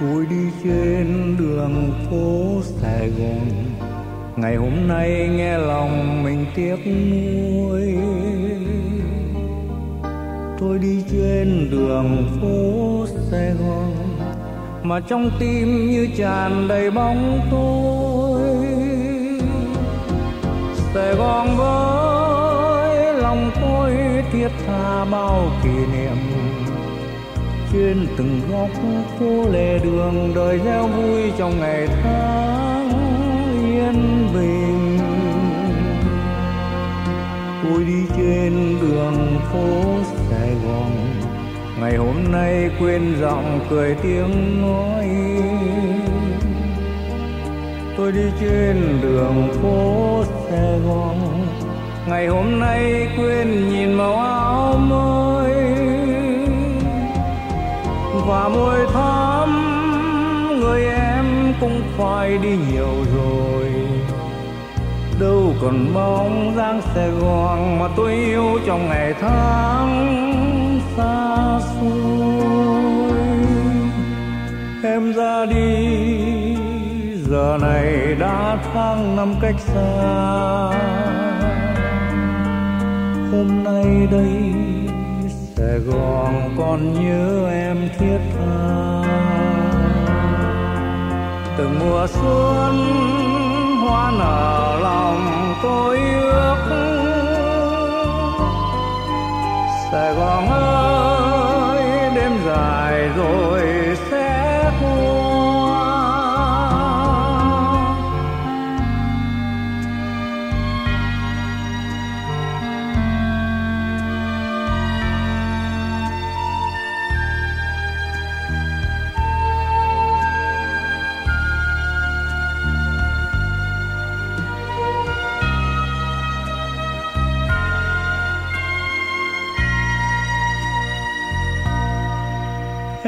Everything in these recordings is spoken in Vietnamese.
tôi đi trên đường phố Sài Gòn. Ngày hôm nay nghe lòng mình tiếc nuối. Tôi đi trên đường phố Sài Gòn, mà trong tim như tràn đầy bóng tôi. Sài Gòn với lòng tôi thiết tha bao kỷ niệm trên từng góc phố lề đường đời gieo vui trong ngày tháng yên bình. Tôi đi trên đường phố Sài Gòn, ngày hôm nay quên giọng cười tiếng nói. Tôi đi trên đường phố Sài Gòn, ngày hôm nay quên nhìn màu và môi thắm, người em cũng phải đi nhiều rồi. Đâu còn bóng dáng Sài Gòn mà tôi yêu trong ngày tháng xa xôi. Em ra đi, giờ này đã tháng năm cách xa. Hôm nay đây Sài Gòn còn nhớ em thiết tha. Từng mùa xuân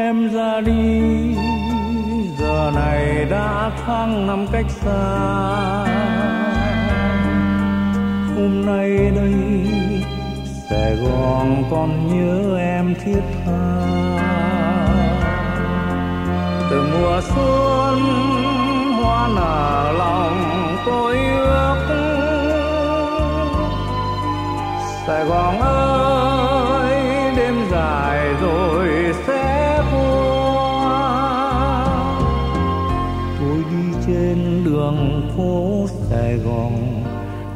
em ra đi. Giờ này đã tháng năm cách xa. Hôm nay đây, Sài Gòn còn nhớ em thiết tha. Từ mùa xuân, hoa nở lòng đường phố Sài Gòn.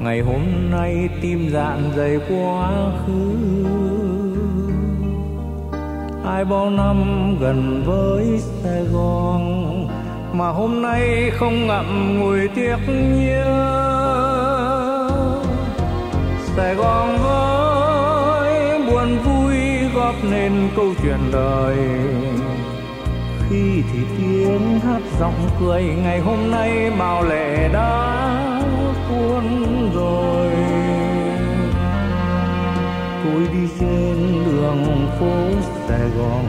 Ngày hôm nay tim dạn dày quá khứ. Ai bao năm gần với Sài Gòn, mà hôm nay không ngậm ngùi tiếc nhớ. Sài Gòn với buồn vui góp nên câu chuyện đời thì tiếng hát giọng cười ngày hôm nay bao lệ đã cuốn rồi. Tôi đi trên đường phố Sài Gòn,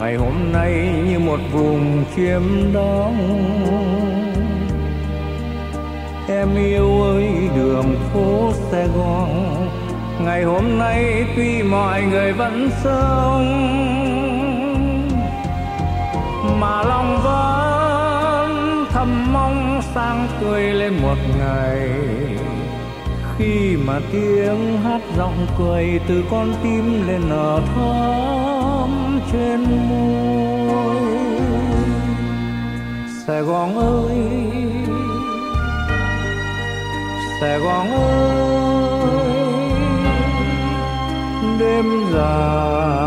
ngày hôm nay như một vùng chiếm đóng. Em yêu ơi, đường phố Sài Gòn, ngày hôm nay tuy mọi người vẫn sống một ngày. Khi mà tiếng hát giọng cười từ con tim lên nở thắm trên môi. Sài Gòn ơi, Sài Gòn ơi, đêm dài